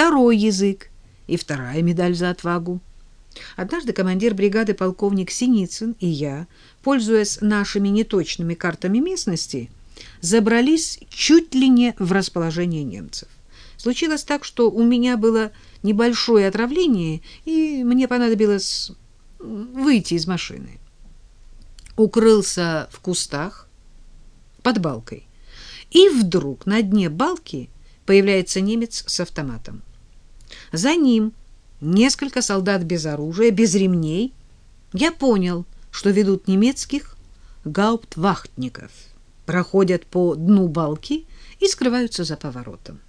второй язык и вторая медаль за отвагу. Однажды командир бригады полковник Синицын и я, пользуясь нашими неточными картами местности, забрались чуть ли не в расположение немцев. Случилось так, что у меня было небольшое отравление, и мне понадобилось выйти из машины. Укрылся в кустах под балкой. И вдруг на дне балки появляется немец с автоматом. За ним несколько солдат без оружия, без ремней. Я понял, что ведут немецких гауптвахтников, проходят по дну балки и скрываются за поворотом.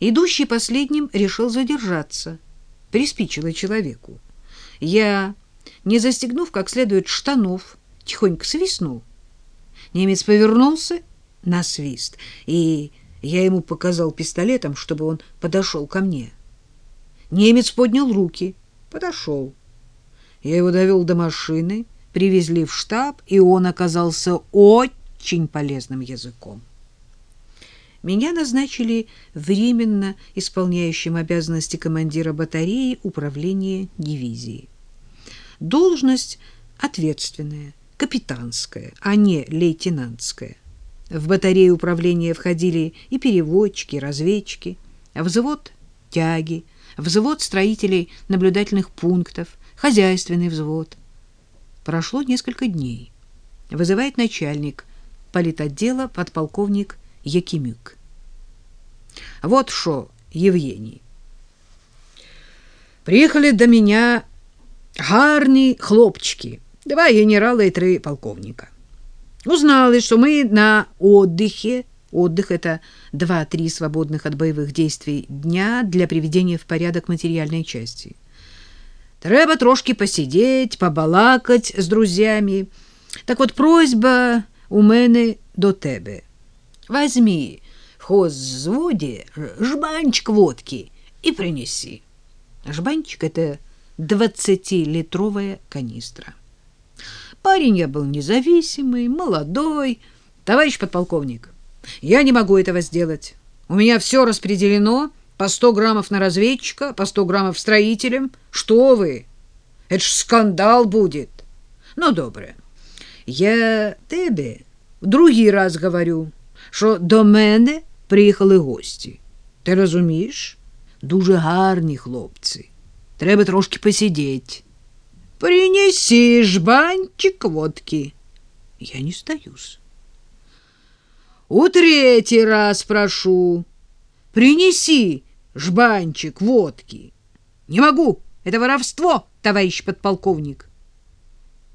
Идущий последним решил задержаться. Приспичило человеку. Я, не застегнув как следует штанов, тихонько свистнул. Немец повернулся на свист, и я ему показал пистолетом, чтобы он подошел ко мне. Немец поднял руки, подошел. Я его довел до машины, привезли в штаб, и он оказался очень полезным языком. Меня назначили временно исполняющим обязанности командира батареи управления дивизии. Должность ответственная, капитанская, а не лейтенантская. В батарею управления входили и переводчики, и разведчики, взвод — тяги, взвод строителей наблюдательных пунктов, хозяйственный взвод. Прошло несколько дней. Вызывает начальник политотдела подполковник Якимюк. Вот что, Евгений. Приехали до меня гарні хлопчики, два генерала и три полковника. Узнали, что мы на отдыхе. Отдых — это два-три свободных от боевых действий дня для приведения в порядок материальной части. Треба трошки посидеть, побалакать з друзями. Так от просьба у мене до тебе. Возьми в хозводе жбанчик водки и принеси. Жбанчик — это двадцатилитровая канистра. Парень я был независимый, молодой. Товарищ подполковник, я не могу этого сделать. У меня все распределено по сто граммов на разведчика, по сто граммов строителям. Что вы? Это ж скандал будет. Ну, добре. Я тебе в другий раз говорю, що до мене приїхали гості. Ти розумієш? Дуже гарні хлопці. Треба трошки посидеть. Принеси жбанчик водки. Я не сдаюсь. У третий раз прошу. Принеси жбанчик водки. Не могу. Это воровство, товарищ подполковник.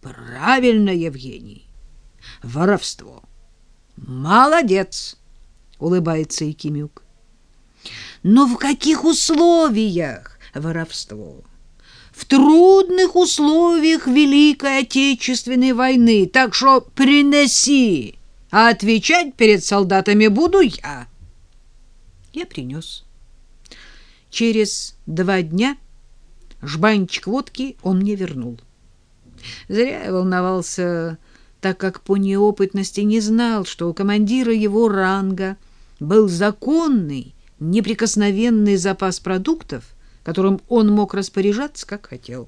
Правильно, Евгений. Воровство. Молодец, улыбается Якимюк. Но в каких условиях воровство? В трудных условиях Великой Отечественной войны. Так что принеси, а отвечать перед солдатами буду я. Я принес. Через два дня жбанчик водки он мне вернул. Зря я волновался, так как по неопытности не знал, что у командира его ранга был законный, неприкосновенный запас продуктов, которым он мог распоряжаться, как хотел.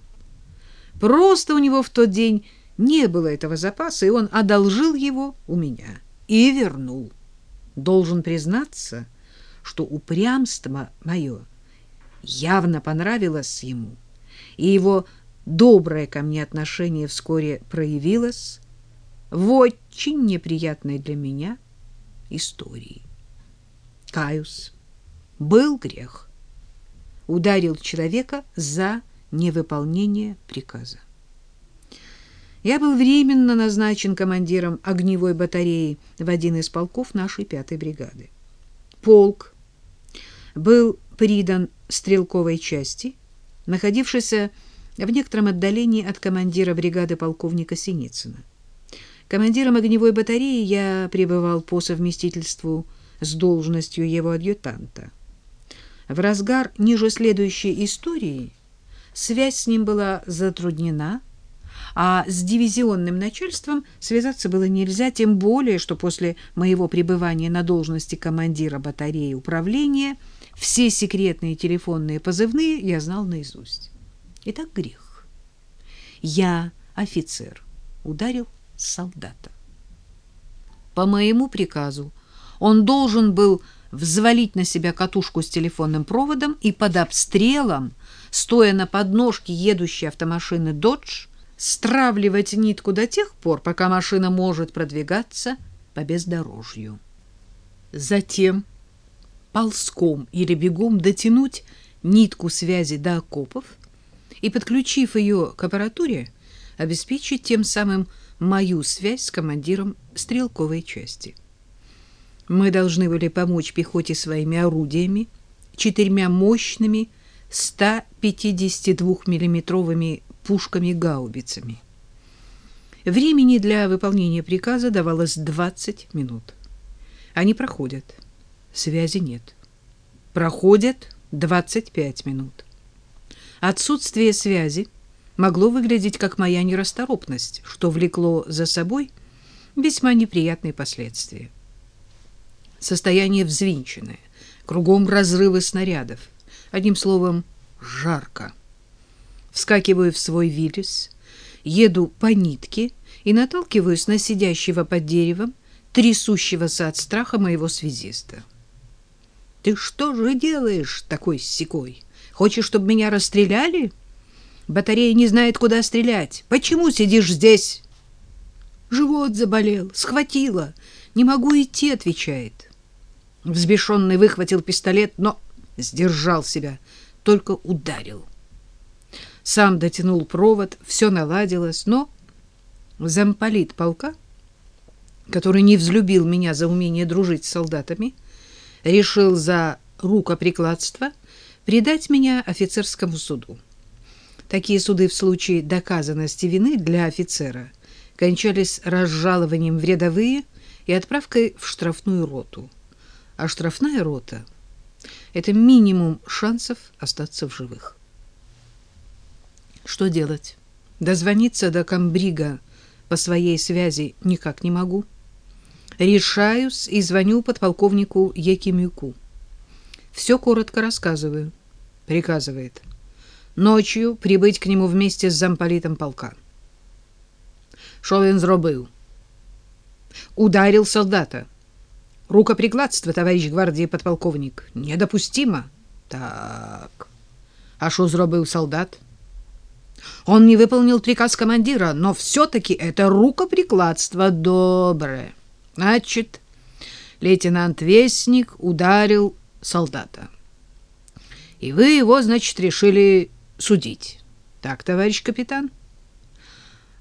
Просто у него в тот день не было этого запаса, и он одолжил его у меня и вернул. Должен признаться, что упрямство мое явно понравилось ему, и его доброе ко мне отношение вскоре проявилось в очень неприятной для меня истории. Каюс. Был грех. Ударил человека за невыполнение приказа. Я был временно назначен командиром огневой батареи в один из полков нашей пятой бригады. Полк был придан стрелковой части, находившейся в некотором отдалении от командира бригады полковника Синицына. Командиром огневой батареи я пребывал по совместительству с должностью его адъютанта. В разгар ниже следующей истории связь с ним была затруднена, а с дивизионным начальством связаться было нельзя, тем более, что после моего пребывания на должности командира батареи управления Все секретные телефонные позывные я знал наизусть. Итак, грех. Я, офицер, ударил солдата. По моему приказу он должен был взвалить на себя катушку с телефонным проводом и под обстрелом, стоя на подножке едущей автомашины «Додж», стравливать нитку до тех пор, пока машина может продвигаться по бездорожью. Затем ползком или бегом дотянуть нитку связи до окопов и, подключив ее к аппаратуре, обеспечить тем самым мою связь с командиром стрелковой части. Мы должны были помочь пехоте своими орудиями, четырьмя мощными 152-миллиметровыми пушками-гаубицами. Времени для выполнения приказа давалось 20 минут. Они проходят. Связи нет. Проходят 25 минут. Отсутствие связи могло выглядеть как моя нерасторопность, что влекло за собой весьма неприятные последствия. Состояние взвинченное, кругом разрывы снарядов. Одним словом, жарко. Вскакиваю в свой Виллис, еду по нитке и наталкиваюсь на сидящего под деревом, трясущегося от страха моего связиста. «Ты что же делаешь такой секой? Хочешь, чтобы меня расстреляли? Батарея не знает, куда стрелять. Почему сидишь здесь?» «Живот заболел, схватило. Не могу идти», — отвечает. Взбешенный выхватил пистолет, но сдержал себя, только ударил сам дотянул провод, все наладилось, но замполит полка, который не взлюбил меня за умение дружить с солдатами, решил за рукоприкладство предать меня офицерскому суду. Такие суды в случае доказанности вины для офицера кончались разжалованием в рядовые и отправкой в штрафную роту. А штрафная рота — это минимум шансов остаться в живых. Что делать? Дозвониться до комбрига по своей связи никак не могу. Решаюсь и звоню подполковнику Якимюку. Все коротко рассказываю. Приказывает. Ночью прибыть к нему вместе с замполитом полка. Що він зробив? Ударил солдата. Рукоприкладство, товарищ гвардии подполковник, недопустимо. Так. А що зробив солдат? Он не выполнил приказ командира, но все-таки это рукоприкладство доброе. Значит, лейтенант Вестник ударил солдата. И вы его, значит, решили судить. Так, товарищ капитан?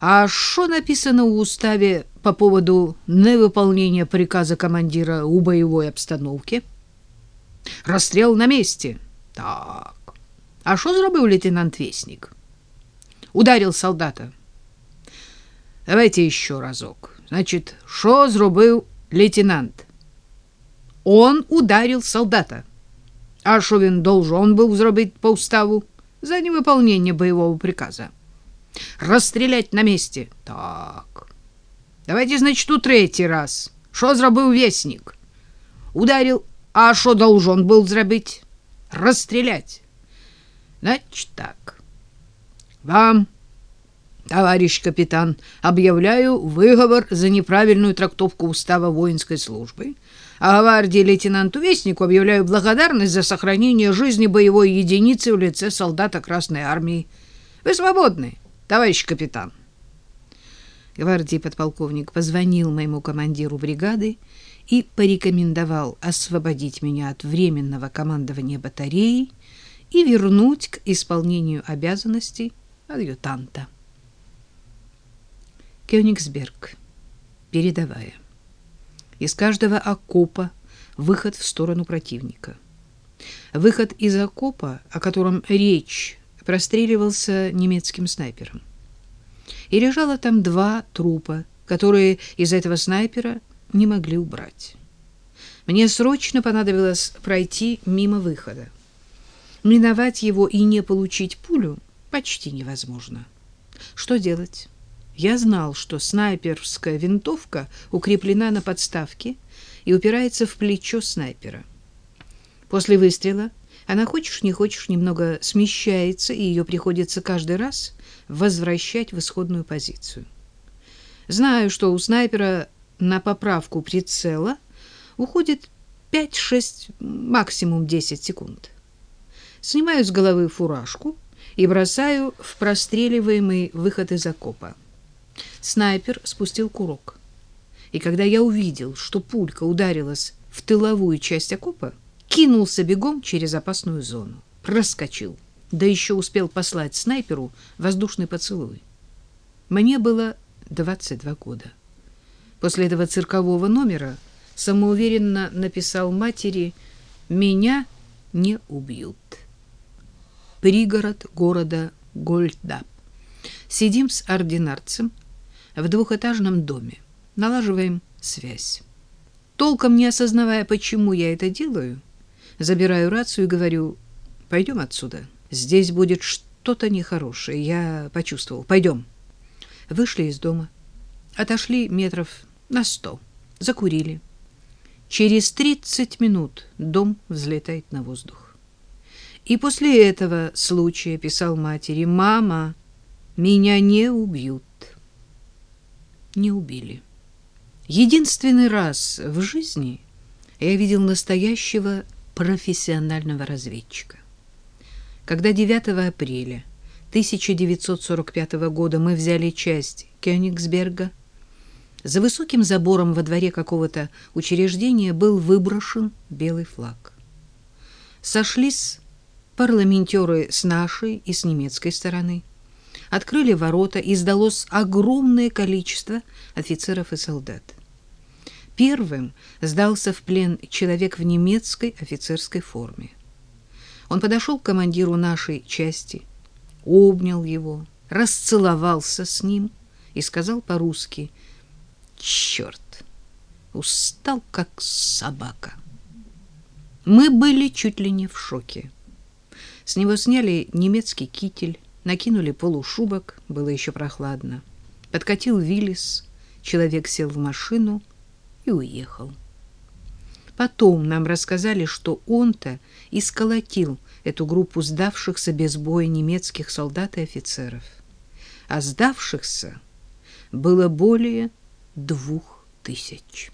А что написано в уставе по поводу невыполнения приказа командира у боевой обстановки? Расстрел на месте. Так. А что зробив лейтенант Вестник? — ударил солдата. Давайте еще разок. Значит, що зробив лейтенант? Он ударил солдата. А що він должен был зробити по уставу? За невыполнение боевого приказа. Расстрелять на месте. Так. Давайте, значит, у третий раз. Що зробив вестник? Ударил, а що должен был зробити? Расстрелять. Значит, так. Вам, товарищ капитан, объявляю выговор за неправильную трактовку устава воинской службы. А гвардии лейтенанту Вестнику объявляю благодарность за сохранение жизни боевой единицы в лице солдата Красной Армии. Вы свободны, товарищ капитан. Гвардии подполковник позвонил моему командиру бригады и порекомендовал освободить меня от временного командования батареей и вернуть к исполнению обязанностей адъютанта. Кёнигсберг. Передовая. Из каждого окопа выход в сторону противника. Выход из окопа, о котором речь, простреливался немецким снайпером. И лежало там два трупа, которые из этого снайпера не могли убрать. Мне срочно понадобилось пройти мимо выхода. Миновать его и не получить пулю — почти невозможно. Что делать? Я знал, что снайперская винтовка укреплена на подставке и упирается в плечо снайпера. После выстрела она, хочешь не хочешь, немного смещается, и ее приходится каждый раз возвращать в исходную позицию. Знаю, что у снайпера на поправку прицела уходит 5-6, максимум 10 секунд. Снимаю с головы фуражку и бросаю в простреливаемый выход из окопа. Снайпер спустил курок. И когда я увидел, что пулька ударилась в тыловую часть окопа, кинулся бегом через опасную зону. Проскочил. Да еще успел послать снайперу воздушный поцелуй. Мне было 22 года. После этого циркового номера самоуверенно написал матери «Меня не убьют». Пригород города Гольдап. Сидим с ординарцем в двухэтажном доме. Налаживаем связь. Толком не осознавая, почему я это делаю, забираю рацию и говорю, пойдем отсюда. Здесь будет что-то нехорошее. Я почувствовал. Пойдем. Вышли из дома. Отошли метров на сто. Закурили. Через тридцать минут дом взлетает на воздух. И после этого случая писал матери, «Мама, меня не убьют». Не убили. Единственный раз в жизни я видел настоящего профессионального разведчика. Когда 9 апреля 1945 года мы взяли часть Кёнигсберга, за высоким забором во дворе какого-то учреждения был выброшен белый флаг. Сошлись парламентеры с нашей и с немецкой стороны. Открыли ворота, и сдалось огромное количество офицеров и солдат. Первым сдался в плен человек в немецкой офицерской форме. Он подошел к командиру нашей части, обнял его, расцеловался с ним и сказал по-русски «Черт, устал, как собака». Мы были чуть ли не в шоке. С него сняли немецкий китель, накинули полушубок, было еще прохладно. Подкатил Виллис, человек сел в машину — и уехал. Потом нам рассказали, что он-то и сколотил эту группу сдавшихся без боя немецких солдат и офицеров. А сдавшихся было более двух тысяч.